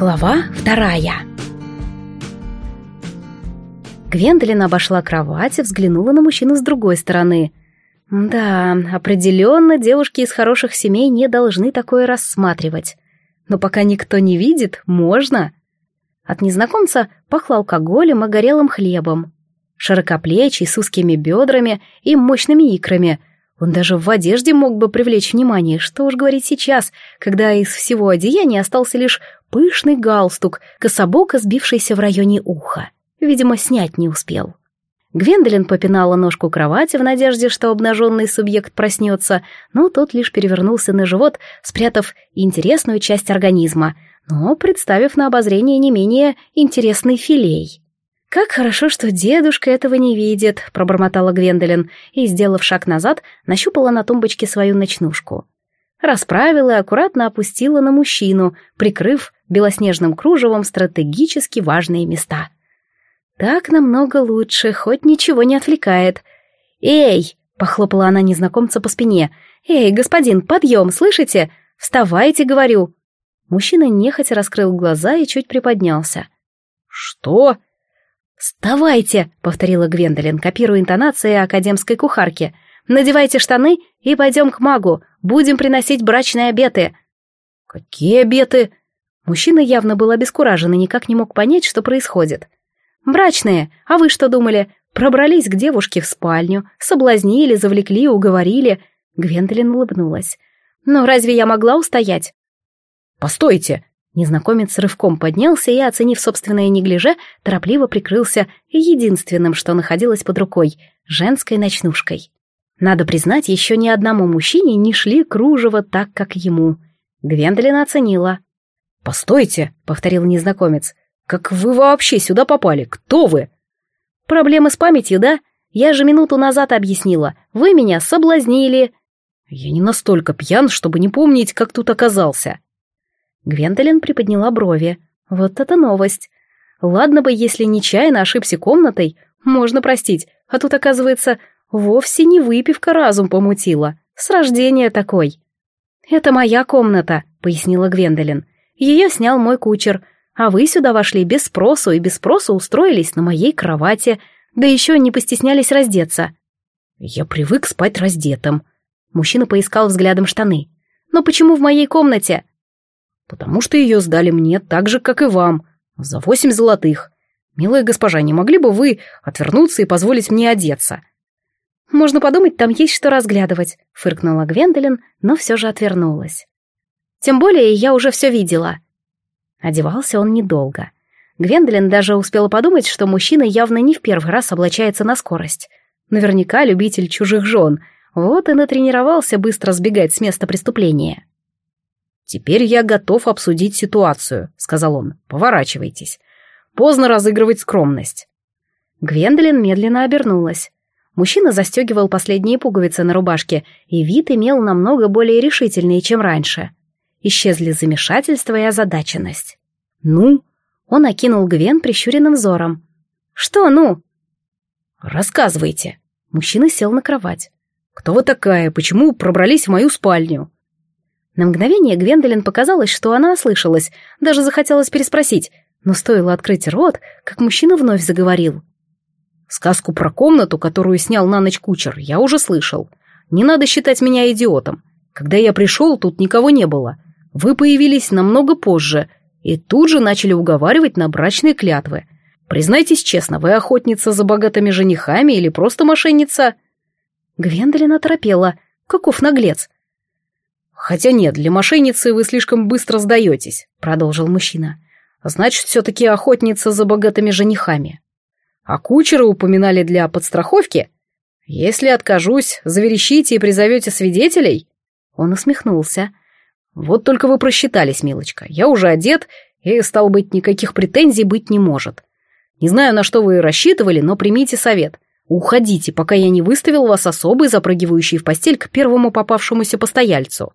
Глава вторая Гвендолин обошла кровать и взглянула на мужчину с другой стороны. Да, определенно девушки из хороших семей не должны такое рассматривать. Но пока никто не видит, можно. От незнакомца пахло алкоголем и горелым хлебом. Широкоплечий, с узкими бедрами и мощными икрами — он даже в одежде мог бы привлечь внимание, что уж говорить сейчас, когда из всего одеяния остался лишь пышный галстук, кособоко сбившийся в районе уха. Видимо, снять не успел. Гвендолин попинала ножку кровати в надежде, что обнаженный субъект проснется, но тот лишь перевернулся на живот, спрятав интересную часть организма, но представив на обозрение не менее интересный филей. «Как хорошо, что дедушка этого не видит», — пробормотала Гвендолин и, сделав шаг назад, нащупала на тумбочке свою ночнушку. Расправила и аккуратно опустила на мужчину, прикрыв белоснежным кружевом стратегически важные места. «Так намного лучше, хоть ничего не отвлекает». «Эй!» — похлопала она незнакомца по спине. «Эй, господин, подъем, слышите? Вставайте, говорю!» Мужчина нехотя раскрыл глаза и чуть приподнялся. «Что?» «Вставайте!» — повторила Гвендолин, копируя интонации академской кухарки. «Надевайте штаны и пойдем к магу. Будем приносить брачные обеты». «Какие обеты?» Мужчина явно был обескуражен и никак не мог понять, что происходит. «Брачные. А вы что думали? Пробрались к девушке в спальню, соблазнили, завлекли, уговорили». Гвендолин улыбнулась. «Но разве я могла устоять?» «Постойте!» Незнакомец рывком поднялся и, оценив собственное неглиже, торопливо прикрылся единственным, что находилось под рукой — женской ночнушкой. Надо признать, еще ни одному мужчине не шли кружево так, как ему. Гвендолин оценила. «Постойте», — повторил незнакомец, — «как вы вообще сюда попали? Кто вы?» «Проблемы с памятью, да? Я же минуту назад объяснила. Вы меня соблазнили». «Я не настолько пьян, чтобы не помнить, как тут оказался». Гвендолин приподняла брови. Вот это новость. Ладно бы, если нечаянно ошибся комнатой, можно простить, а тут, оказывается, вовсе не выпивка разум помутила. С рождения такой. «Это моя комната», — пояснила Гвендолин. «Ее снял мой кучер, а вы сюда вошли без спросу и без спроса устроились на моей кровати, да еще не постеснялись раздеться». «Я привык спать раздетым». Мужчина поискал взглядом штаны. «Но почему в моей комнате?» Потому что ее сдали мне так же, как и вам, за восемь золотых. Милая госпожа, не могли бы вы отвернуться и позволить мне одеться?» «Можно подумать, там есть что разглядывать», — фыркнула Гвендолин, но все же отвернулась. «Тем более я уже все видела». Одевался он недолго. Гвендолин даже успела подумать, что мужчина явно не в первый раз облачается на скорость. Наверняка любитель чужих жен, вот и натренировался быстро сбегать с места преступления. «Теперь я готов обсудить ситуацию», — сказал он. «Поворачивайтесь. Поздно разыгрывать скромность». Гвендолин медленно обернулась. Мужчина застегивал последние пуговицы на рубашке, и вид имел намного более решительный, чем раньше. Исчезли замешательство и озадаченность. «Ну?» — он окинул Гвен прищуренным взором. «Что «ну?» «Рассказывайте». Мужчина сел на кровать. «Кто вы такая? Почему пробрались в мою спальню?» На мгновение Гвендолин показалось, что она ослышалась, даже захотелось переспросить, но стоило открыть рот, как мужчина вновь заговорил. «Сказку про комнату, которую снял на ночь кучер, я уже слышал. Не надо считать меня идиотом. Когда я пришел, тут никого не было. Вы появились намного позже и тут же начали уговаривать на брачные клятвы. Признайтесь честно, вы охотница за богатыми женихами или просто мошенница?» Гвендолин оторопела. «Каков наглец!» «Хотя нет, для мошенницы вы слишком быстро сдаетесь», — продолжил мужчина. «Значит, все-таки охотница за богатыми женихами. А кучера упоминали для подстраховки? Если откажусь, заверещите и призовете свидетелей?» Он усмехнулся. «Вот только вы просчитались, милочка. Я уже одет, и, стал быть, никаких претензий быть не может. Не знаю, на что вы рассчитывали, но примите совет. Уходите, пока я не выставил вас особый, запрыгивающий в постель к первому попавшемуся постояльцу».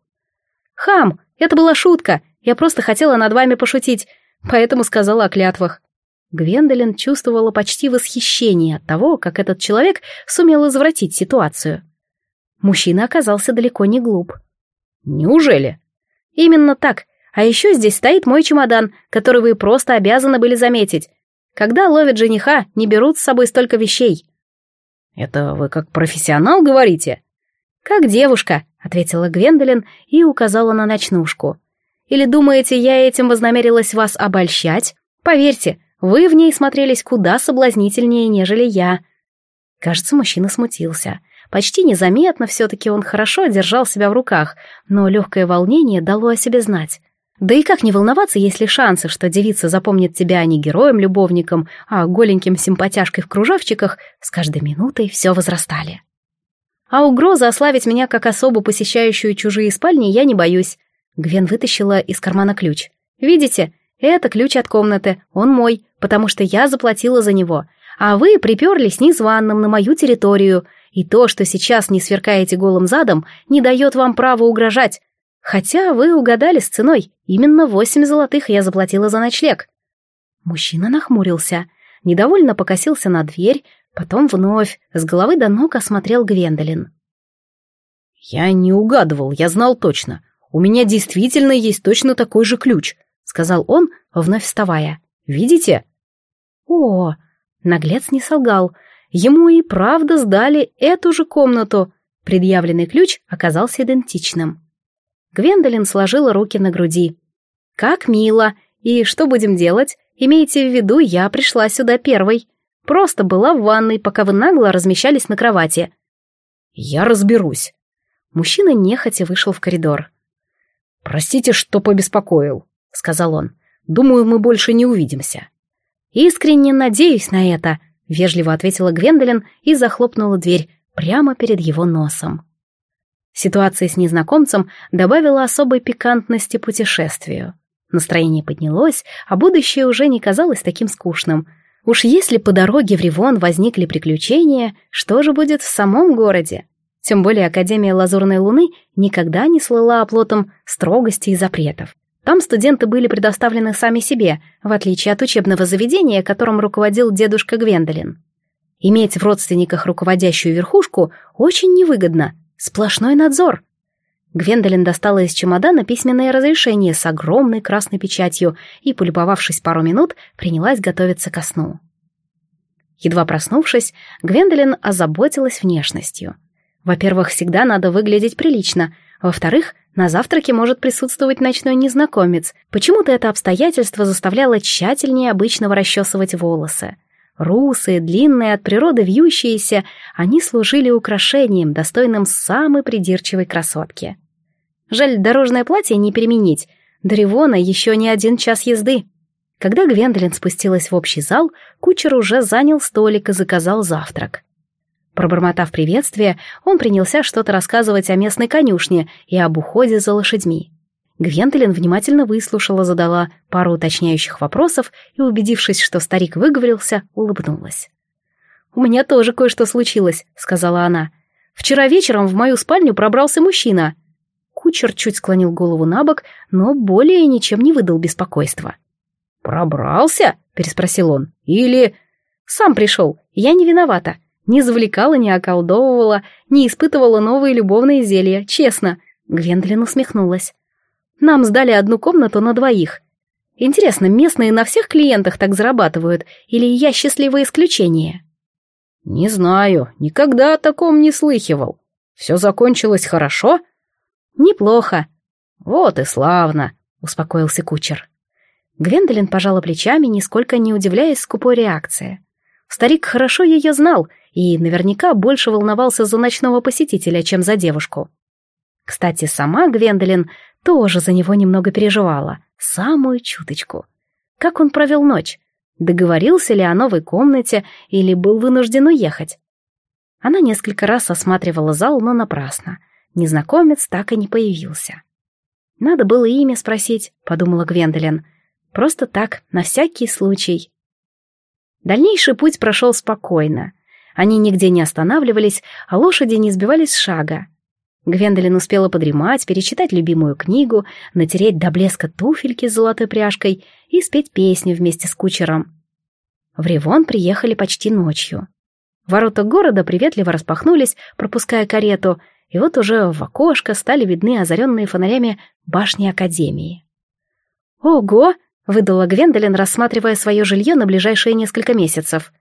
«Хам, это была шутка. Я просто хотела над вами пошутить, поэтому сказала о клятвах». Гвендолин чувствовала почти восхищение от того, как этот человек сумел извратить ситуацию. Мужчина оказался далеко не глуп. «Неужели?» «Именно так. А еще здесь стоит мой чемодан, который вы просто обязаны были заметить. Когда ловят жениха, не берут с собой столько вещей». «Это вы как профессионал говорите?» «Как девушка», — ответила Гвендолин и указала на ночнушку. «Или думаете, я этим вознамерилась вас обольщать? Поверьте, вы в ней смотрелись куда соблазнительнее, нежели я». Кажется, мужчина смутился. Почти незаметно все-таки он хорошо держал себя в руках, но легкое волнение дало о себе знать. Да и как не волноваться, если шансы, что девица запомнит тебя не героем-любовником, а голеньким симпатяшкой в кружавчиках, с каждой минутой все возрастали. А угроза ославить меня как особу, посещающую чужие спальни, я не боюсь. Гвен вытащила из кармана ключ. Видите, это ключ от комнаты, он мой, потому что я заплатила за него. А вы приперлись незваным на мою территорию, и то, что сейчас не сверкаете голым задом, не дает вам права угрожать. Хотя вы угадали с ценой, именно восемь золотых я заплатила за ночлег. Мужчина нахмурился, недовольно покосился на дверь, потом вновь с головы до ног осмотрел Гвендолин. «Я не угадывал, я знал точно. У меня действительно есть точно такой же ключ», — сказал он, вновь вставая. «Видите?» «О, Наглец не солгал. Ему и правда сдали эту же комнату. Предъявленный ключ оказался идентичным. Гвендолин сложила руки на груди. «Как мило! И что будем делать? Имейте в виду, я пришла сюда первой. Просто была в ванной, пока вы нагло размещались на кровати». «Я разберусь». Мужчина нехотя вышел в коридор. «Простите, что побеспокоил», — сказал он. «Думаю, мы больше не увидимся». «Искренне надеюсь на это», — вежливо ответила Гвендолин и захлопнула дверь прямо перед его носом. Ситуация с незнакомцем добавила особой пикантности путешествию. Настроение поднялось, а будущее уже не казалось таким скучным. Уж если по дороге в Ривон возникли приключения, что же будет в самом городе? Тем более Академия Лазурной Луны никогда не слыла оплотом строгости и запретов. Там студенты были предоставлены сами себе, в отличие от учебного заведения, которым руководил дедушка Гвендолин. Иметь в родственниках руководящую верхушку очень невыгодно. Сплошной надзор. Гвендолин достала из чемодана письменное разрешение с огромной красной печатью и, полюбовавшись пару минут, принялась готовиться ко сну. Едва проснувшись, Гвендолин озаботилась внешностью. Во-первых, всегда надо выглядеть прилично. Во-вторых, на завтраке может присутствовать ночной незнакомец. Почему-то это обстоятельство заставляло тщательнее обычного расчесывать волосы. Русые, длинные, от природы вьющиеся, они служили украшением, достойным самой придирчивой красотки. Жаль, дорожное платье не переменить. До Ревона еще не один час езды. Когда Гвендолин спустилась в общий зал, кучер уже занял столик и заказал завтрак. Пробормотав приветствие, он принялся что-то рассказывать о местной конюшне и об уходе за лошадьми. Гвентолин внимательно выслушала, задала пару уточняющих вопросов и, убедившись, что старик выговорился, улыбнулась. «У меня тоже кое-что случилось», — сказала она. «Вчера вечером в мою спальню пробрался мужчина». Кучер чуть склонил голову на бок, но более ничем не выдал беспокойства. «Пробрался?» — переспросил он. «Или...» «Сам пришел. Я не виновата. Не завлекала, не околдовывала, не испытывала новые любовные зелья, честно. Гвендлин усмехнулась. Нам сдали одну комнату на двоих. Интересно, местные на всех клиентах так зарабатывают, или я счастливое исключение? Не знаю, никогда о таком не слыхивал. Все закончилось хорошо? Неплохо. Вот и славно, успокоился кучер. Гвендолин пожала плечами, нисколько не удивляясь скупой реакции. Старик хорошо ее знал и наверняка больше волновался за ночного посетителя, чем за девушку. Кстати, сама Гвендолин тоже за него немного переживала, самую чуточку. Как он провел ночь? Договорился ли о новой комнате или был вынужден уехать? Она несколько раз осматривала зал, но напрасно. Незнакомец так и не появился. «Надо было имя спросить», — подумала Гвендолин. «Просто так, на всякий случай». Дальнейший путь прошел спокойно. Они нигде не останавливались, а лошади не сбивались с шага. Гвендолин успела подремать, перечитать любимую книгу, натереть до блеска туфельки с золотой пряжкой и спеть песню вместе с кучером. В Ривон приехали почти ночью. Ворота города приветливо распахнулись, пропуская карету, и вот уже в окошко стали видны озаренные фонарями башни Академии. «Ого!» — выдала Гвендолин, рассматривая свое жилье на ближайшие несколько месяцев.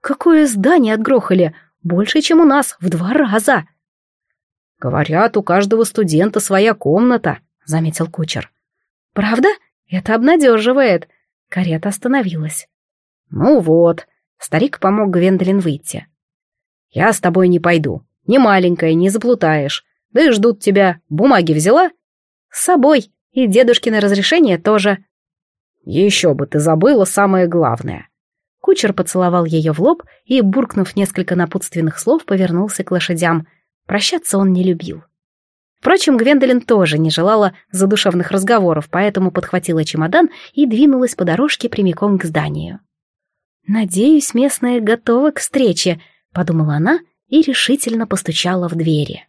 «Какое здание отгрохали! Больше, чем у нас, в два раза!» «Говорят, у каждого студента своя комната», — заметил кучер. «Правда? Это обнадеживает». Карета остановилась. «Ну вот», — старик помог Гвендолин выйти. «Я с тобой не пойду. Не маленькая, не заплутаешь. Да и ждут тебя. Бумаги взяла?» «С собой. И дедушкино разрешение тоже». «Еще бы ты забыла самое главное». Кучер поцеловал ее в лоб и, буркнув несколько напутственных слов, повернулся к лошадям. Прощаться он не любил. Впрочем, Гвендолин тоже не желала задушевных разговоров, поэтому подхватила чемодан и двинулась по дорожке прямиком к зданию. «Надеюсь, местная готова к встрече», — подумала она и решительно постучала в двери.